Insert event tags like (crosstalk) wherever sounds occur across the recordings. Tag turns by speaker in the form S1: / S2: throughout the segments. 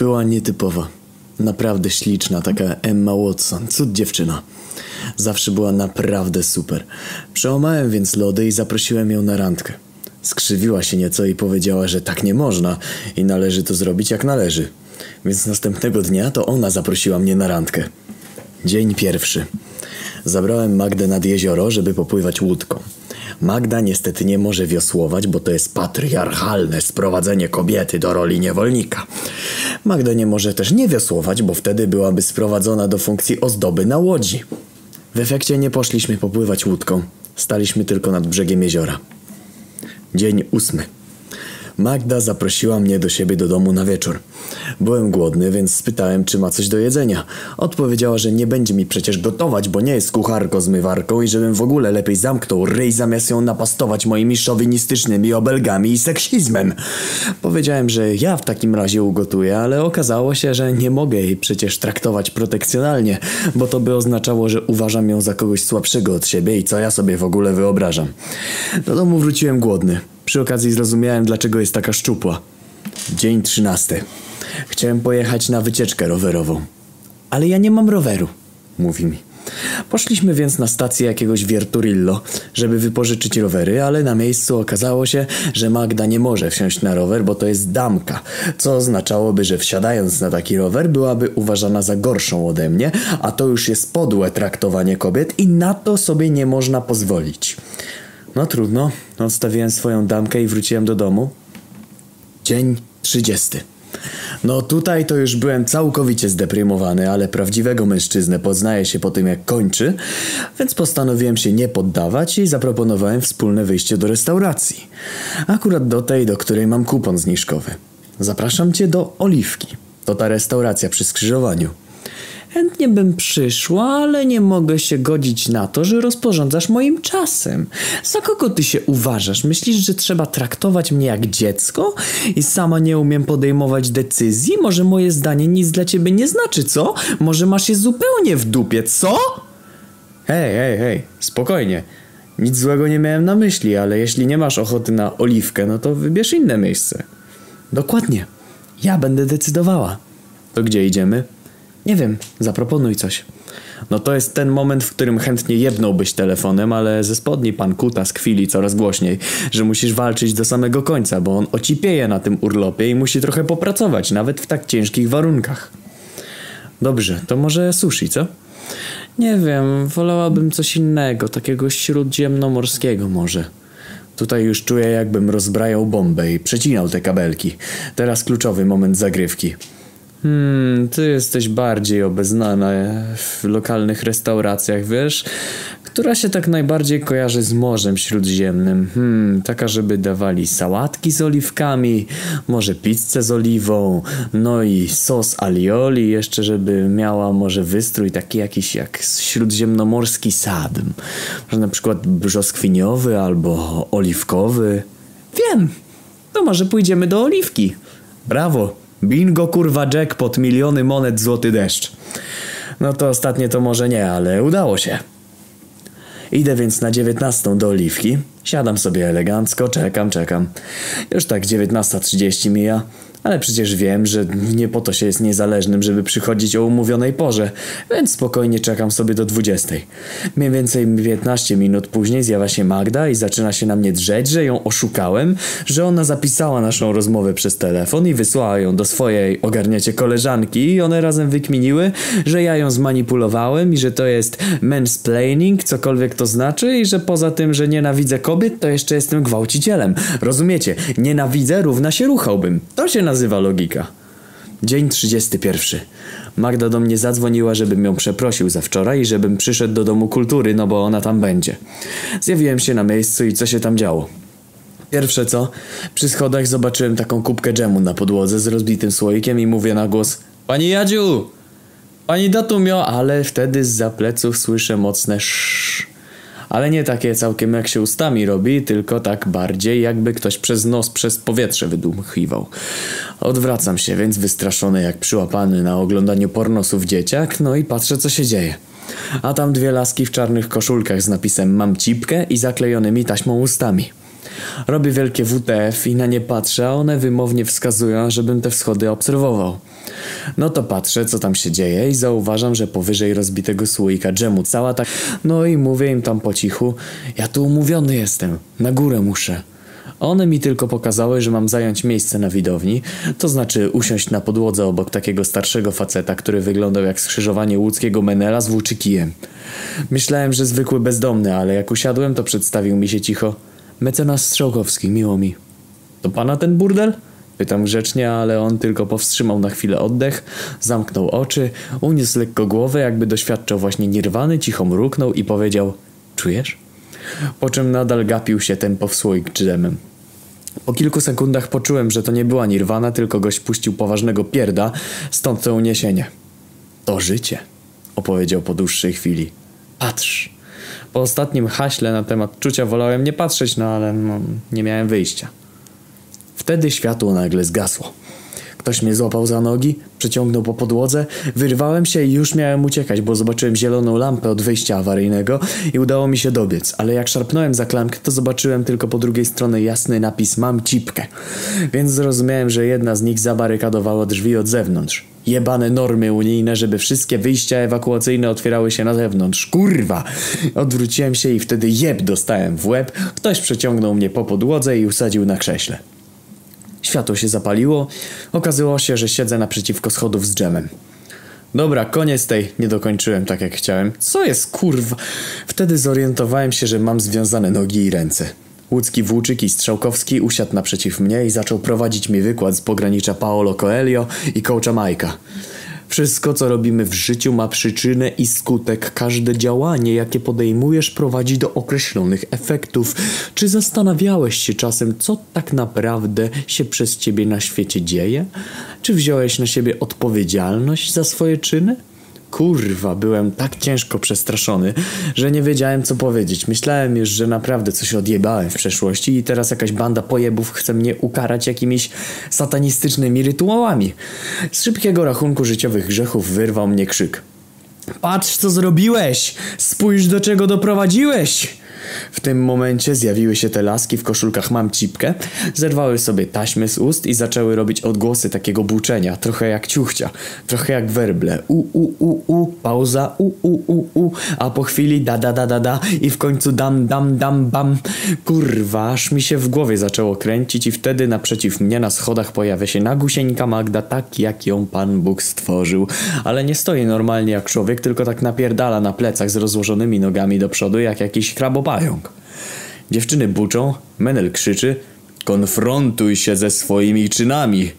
S1: Była nietypowa. Naprawdę śliczna, taka Emma Watson, cud dziewczyna. Zawsze była naprawdę super. Przełamałem więc lody i zaprosiłem ją na randkę. Skrzywiła się nieco i powiedziała, że tak nie można i należy to zrobić jak należy. Więc następnego dnia to ona zaprosiła mnie na randkę. Dzień pierwszy. Zabrałem Magdę nad jezioro, żeby popływać łódką. Magda niestety nie może wiosłować, bo to jest patriarchalne sprowadzenie kobiety do roli niewolnika. Magda nie może też nie wiosłować, bo wtedy byłaby sprowadzona do funkcji ozdoby na łodzi. W efekcie nie poszliśmy popływać łódką. Staliśmy tylko nad brzegiem jeziora. Dzień ósmy. Magda zaprosiła mnie do siebie do domu na wieczór. Byłem głodny, więc spytałem, czy ma coś do jedzenia. Odpowiedziała, że nie będzie mi przecież gotować, bo nie jest kucharką zmywarką i żebym w ogóle lepiej zamknął ryj zamiast ją napastować moimi szowinistycznymi obelgami i seksizmem. Powiedziałem, że ja w takim razie ugotuję, ale okazało się, że nie mogę jej przecież traktować protekcjonalnie, bo to by oznaczało, że uważam ją za kogoś słabszego od siebie i co ja sobie w ogóle wyobrażam. Do domu wróciłem głodny. Przy okazji zrozumiałem, dlaczego jest taka szczupła. Dzień trzynasty. Chciałem pojechać na wycieczkę rowerową. Ale ja nie mam roweru, mówi mi. Poszliśmy więc na stację jakiegoś Vierturillo, żeby wypożyczyć rowery, ale na miejscu okazało się, że Magda nie może wsiąść na rower, bo to jest damka, co oznaczałoby, że wsiadając na taki rower byłaby uważana za gorszą ode mnie, a to już jest podłe traktowanie kobiet i na to sobie nie można pozwolić. No trudno, odstawiłem swoją damkę i wróciłem do domu. Dzień trzydziesty. No tutaj to już byłem całkowicie zdeprymowany, ale prawdziwego mężczyznę poznaje się po tym jak kończy, więc postanowiłem się nie poddawać i zaproponowałem wspólne wyjście do restauracji. Akurat do tej, do której mam kupon zniżkowy. Zapraszam cię do Oliwki. To ta restauracja przy skrzyżowaniu. Chętnie bym przyszła, ale nie mogę się godzić na to, że rozporządzasz moim czasem. Za kogo ty się uważasz? Myślisz, że trzeba traktować mnie jak dziecko? I sama nie umiem podejmować decyzji? Może moje zdanie nic dla ciebie nie znaczy, co? Może masz je zupełnie w dupie, co? Hej, hej, hej, spokojnie. Nic złego nie miałem na myśli, ale jeśli nie masz ochoty na oliwkę, no to wybierz inne miejsce. Dokładnie. Ja będę decydowała. To gdzie idziemy? Nie wiem, zaproponuj coś. No to jest ten moment, w którym chętnie jebnąłbyś telefonem, ale ze spodni pan Kutas kwili coraz głośniej, że musisz walczyć do samego końca, bo on ocipieje na tym urlopie i musi trochę popracować, nawet w tak ciężkich warunkach. Dobrze, to może sushi, co? Nie wiem, wolałabym coś innego, takiego śródziemnomorskiego może. Tutaj już czuję, jakbym rozbrajał bombę i przecinał te kabelki. Teraz kluczowy moment zagrywki. Hmm, ty jesteś bardziej obeznana w lokalnych restauracjach, wiesz? Która się tak najbardziej kojarzy z Morzem Śródziemnym? Hmm, taka, żeby dawali sałatki z oliwkami, może pizzę z oliwą, no i sos alioli, jeszcze żeby miała może wystrój taki jakiś jak śródziemnomorski sadm. Może na przykład brzoskwiniowy albo oliwkowy. Wiem, to może pójdziemy do oliwki. Brawo! Bingo kurwa jackpot, miliony monet, złoty deszcz. No to ostatnie to może nie, ale udało się. Idę więc na dziewiętnastą do Oliwki. Siadam sobie elegancko, czekam, czekam. Już tak 19.30 mija. Ale przecież wiem, że nie po to się jest niezależnym, żeby przychodzić o umówionej porze, więc spokojnie czekam sobie do 20. Mniej więcej 15 minut później zjawia się Magda i zaczyna się na mnie drzeć, że ją oszukałem, że ona zapisała naszą rozmowę przez telefon i wysłała ją do swojej ogarniacie koleżanki i one razem wykminiły, że ja ją zmanipulowałem i że to jest mansplaining, cokolwiek to znaczy i że poza tym, że nienawidzę kobiet, to jeszcze jestem gwałcicielem. Rozumiecie? Nienawidzę równa się ruchałbym. To się nazywa logika. Dzień 31. Magda do mnie zadzwoniła, żebym ją przeprosił za wczoraj i żebym przyszedł do domu kultury, no bo ona tam będzie. Zjawiłem się na miejscu i co się tam działo. Pierwsze co, przy schodach zobaczyłem taką kubkę dżemu na podłodze z rozbitym słoikiem i mówię na głos Pani Jadziu! Pani Datumio! Ale wtedy z pleców słyszę mocne szsz ale nie takie całkiem jak się ustami robi, tylko tak bardziej jakby ktoś przez nos, przez powietrze wydmuchiwał. Odwracam się więc wystraszony jak przyłapany na oglądaniu pornosów dzieciak, no i patrzę co się dzieje. A tam dwie laski w czarnych koszulkach z napisem mam cipkę i zaklejonymi taśmą ustami. Robię wielkie WTF i na nie patrzę, a one wymownie wskazują, żebym te wschody obserwował. No to patrzę, co tam się dzieje i zauważam, że powyżej rozbitego słoika dżemu cała tak... No i mówię im tam po cichu, ja tu umówiony jestem, na górę muszę. One mi tylko pokazały, że mam zająć miejsce na widowni, to znaczy usiąść na podłodze obok takiego starszego faceta, który wyglądał jak skrzyżowanie łódzkiego Menela z włóczykijem. Myślałem, że zwykły bezdomny, ale jak usiadłem, to przedstawił mi się cicho. Mecenas Strzałkowski, miło mi. To pana ten burdel? Pytam grzecznie, ale on tylko powstrzymał na chwilę oddech, zamknął oczy, uniósł lekko głowę, jakby doświadczał właśnie nirwany, cicho mruknął i powiedział Czujesz? Po czym nadal gapił się ten w słoik dżemem. Po kilku sekundach poczułem, że to nie była nirwana, tylko gość puścił poważnego pierda, stąd to uniesienie. To życie, opowiedział po dłuższej chwili. Patrz. Po ostatnim haśle na temat czucia wolałem nie patrzeć, no ale no, nie miałem wyjścia. Wtedy światło nagle zgasło. Ktoś mnie złapał za nogi, przeciągnął po podłodze, wyrwałem się i już miałem uciekać, bo zobaczyłem zieloną lampę od wyjścia awaryjnego i udało mi się dobiec, ale jak szarpnąłem za klamkę, to zobaczyłem tylko po drugiej stronie jasny napis mam cipkę. Więc zrozumiałem, że jedna z nich zabarykadowała drzwi od zewnątrz. Jebane normy unijne, żeby wszystkie wyjścia ewakuacyjne otwierały się na zewnątrz. Kurwa! Odwróciłem się i wtedy jeb dostałem w łeb. Ktoś przeciągnął mnie po podłodze i usadził na krześle. Światło się zapaliło. Okazało się, że siedzę naprzeciwko schodów z dżemem. Dobra, koniec tej. Nie dokończyłem tak jak chciałem. Co jest kurwa? Wtedy zorientowałem się, że mam związane nogi i ręce. Łódzki Włóczyk i Strzałkowski usiadł naprzeciw mnie i zaczął prowadzić mi wykład z pogranicza Paolo Coelho i coacha Majka. Wszystko, co robimy w życiu, ma przyczynę i skutek. Każde działanie, jakie podejmujesz, prowadzi do określonych efektów. Czy zastanawiałeś się czasem, co tak naprawdę się przez ciebie na świecie dzieje? Czy wziąłeś na siebie odpowiedzialność za swoje czyny? Kurwa, byłem tak ciężko przestraszony, że nie wiedziałem co powiedzieć. Myślałem już, że naprawdę coś odjebałem w przeszłości i teraz jakaś banda pojebów chce mnie ukarać jakimiś satanistycznymi rytuałami. Z szybkiego rachunku życiowych grzechów wyrwał mnie krzyk. Patrz co zrobiłeś! Spójrz do czego doprowadziłeś! W tym momencie zjawiły się te laski w koszulkach mam cipkę, zerwały sobie taśmy z ust i zaczęły robić odgłosy takiego buczenia, trochę jak ciuchcia, trochę jak werble. U, u, u, u, pauza, u, u, u, u, a po chwili da, da, da, da, da i w końcu dam, dam, dam, bam. Kurwa, aż mi się w głowie zaczęło kręcić i wtedy naprzeciw mnie na schodach pojawia się nagusieńka Magda, tak jak ją Pan Bóg stworzył. Ale nie stoi normalnie jak człowiek, tylko tak napierdala na plecach z rozłożonymi nogami do przodu jak jakiś krabopaj pająk. Dziewczyny buczą, Menel krzyczy Konfrontuj się ze swoimi czynami.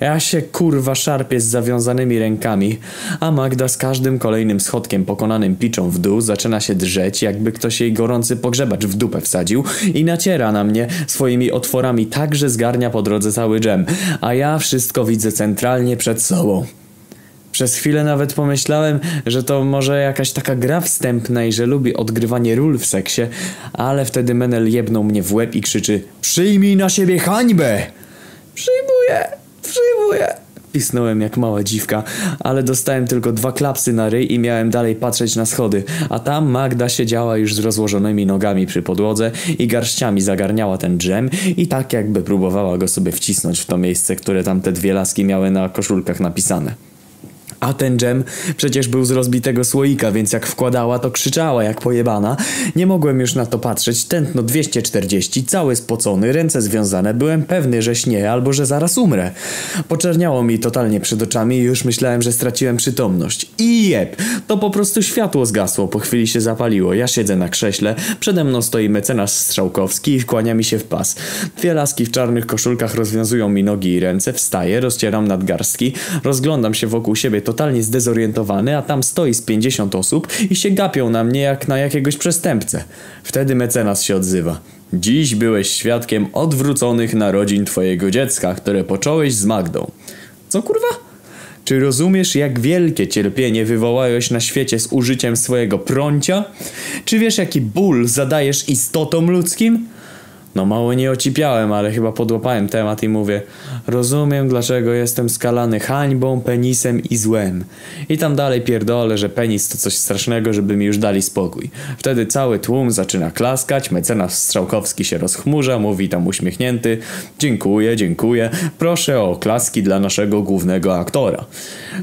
S1: Ja się kurwa szarpię z zawiązanymi rękami, a Magda z każdym kolejnym schodkiem pokonanym piczą w dół zaczyna się drzeć, jakby ktoś jej gorący pogrzebacz w dupę wsadził i naciera na mnie swoimi otworami tak, że zgarnia po drodze cały dżem, a ja wszystko widzę centralnie przed sobą. Przez chwilę nawet pomyślałem, że to może jakaś taka gra wstępna i że lubi odgrywanie ról w seksie, ale wtedy Menel jebnął mnie w łeb i krzyczy Przyjmij na siebie hańbę! Przyjmuję, przyjmuję. Pisnąłem jak mała dziwka, ale dostałem tylko dwa klapsy na ryj i miałem dalej patrzeć na schody, a tam Magda siedziała już z rozłożonymi nogami przy podłodze i garściami zagarniała ten dżem i tak jakby próbowała go sobie wcisnąć w to miejsce, które tam te dwie laski miały na koszulkach napisane. A ten dżem przecież był z rozbitego słoika, więc jak wkładała, to krzyczała jak pojebana. Nie mogłem już na to patrzeć. Tętno 240, cały spocony, ręce związane. Byłem pewny, że śnie albo że zaraz umrę. Poczerniało mi totalnie przed oczami i już myślałem, że straciłem przytomność. I jeb! To po prostu światło zgasło, po chwili się zapaliło. Ja siedzę na krześle, przede mną stoi mecenas Strzałkowski i kłania mi się w pas. Dwie laski w czarnych koszulkach rozwiązują mi nogi i ręce, wstaję, rozcieram nadgarstki, rozglądam się wokół siebie totalnie zdezorientowany, a tam stoi z 50 osób i się gapią na mnie jak na jakiegoś przestępcę. Wtedy mecenas się odzywa. Dziś byłeś świadkiem odwróconych narodzin twojego dziecka, które począłeś z Magdą. Co kurwa? Czy rozumiesz, jak wielkie cierpienie wywołałeś na świecie z użyciem swojego prącia? Czy wiesz, jaki ból zadajesz istotom ludzkim? No mało nie ocipiałem, ale chyba podłapałem temat i mówię Rozumiem dlaczego jestem skalany hańbą, penisem i złem. I tam dalej pierdolę, że penis to coś strasznego, żeby mi już dali spokój. Wtedy cały tłum zaczyna klaskać, mecenas Strzałkowski się rozchmurza, mówi tam uśmiechnięty Dziękuję, dziękuję, proszę o klaski dla naszego głównego aktora.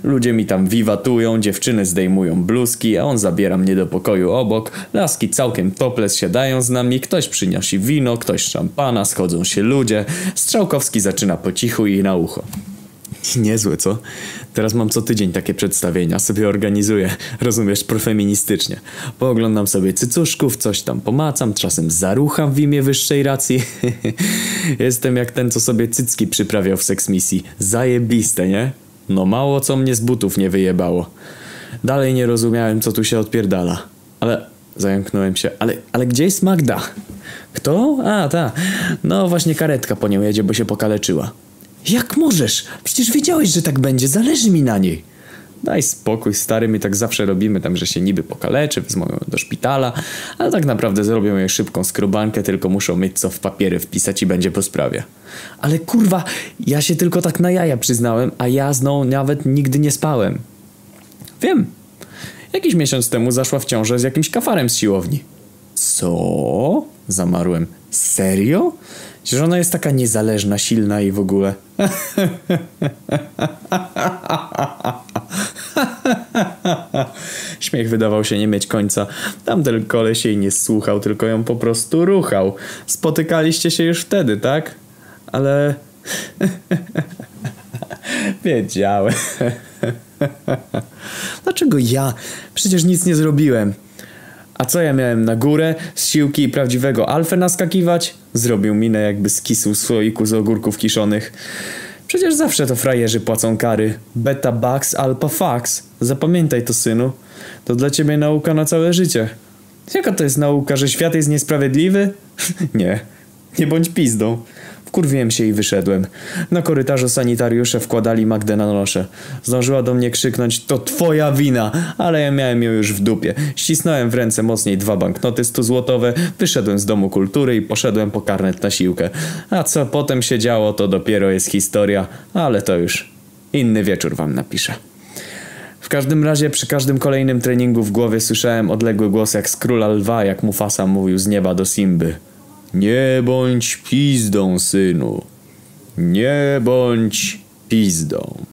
S1: Ludzie mi tam wiwatują, dziewczyny zdejmują bluzki, a on zabiera mnie do pokoju obok, laski całkiem topless siadają z nami, ktoś przynosi wino, ktoś szampana, schodzą się ludzie. Strzałkowski zaczyna po cichu i na ucho. Niezłe, co? Teraz mam co tydzień takie przedstawienia, sobie organizuję, rozumiesz, profeministycznie. Pooglądam sobie cycuszków, coś tam pomacam, czasem zarucham w imię wyższej racji. (laughs) Jestem jak ten, co sobie cycki przyprawiał w seksmisji. Zajebiste, nie? No mało co mnie z butów nie wyjebało. Dalej nie rozumiałem, co tu się odpierdala. Ale zająknąłem się. Ale, ale gdzie jest Magda? Kto? A, ta. No właśnie karetka po nią jedzie, bo się pokaleczyła. Jak możesz? Przecież wiedziałeś, że tak będzie. Zależy mi na niej. Daj spokój, stary, my tak zawsze robimy, tam, że się niby pokaleczy, wezmą do szpitala, ale tak naprawdę zrobią jej szybką skrubankę, tylko muszą mieć co w papiery wpisać i będzie po sprawie. Ale kurwa, ja się tylko tak na jaja przyznałem, a ja z nią nawet nigdy nie spałem. Wiem. Jakiś miesiąc temu zaszła w ciążę z jakimś kafarem z siłowni. Co? Zamarłem. Serio? Przecież ona jest taka niezależna, silna i w ogóle. (laughs) Śmiech wydawał się nie mieć końca. Tamten koleś jej nie słuchał, tylko ją po prostu ruchał. Spotykaliście się już wtedy, tak? Ale... (laughs) Wiedziałem. (laughs) Dlaczego ja? Przecież nic nie zrobiłem. A co ja miałem na górę? Z siłki i prawdziwego alfę naskakiwać? Zrobił minę jakby skisł słoiku z ogórków kiszonych. Przecież zawsze to frajerzy płacą kary. Beta bucks, alpha fax. Zapamiętaj to, synu. To dla ciebie nauka na całe życie. Jaka to jest nauka, że świat jest niesprawiedliwy? (laughs) nie. Nie bądź pizdą. Wkurwiłem się i wyszedłem. Na korytarzu sanitariusze wkładali Magdę na noszę. Zdążyła do mnie krzyknąć, to twoja wina, ale ja miałem ją już w dupie. Ścisnąłem w ręce mocniej dwa banknoty 100 złotowe, wyszedłem z domu kultury i poszedłem po karnet na siłkę. A co potem się działo, to dopiero jest historia, ale to już inny wieczór wam napiszę. W każdym razie przy każdym kolejnym treningu w głowie słyszałem odległy głos jak z króla lwa, jak Mufasa mówił z nieba do Simby. Nie bądź pizdą, synu. Nie bądź pizdą.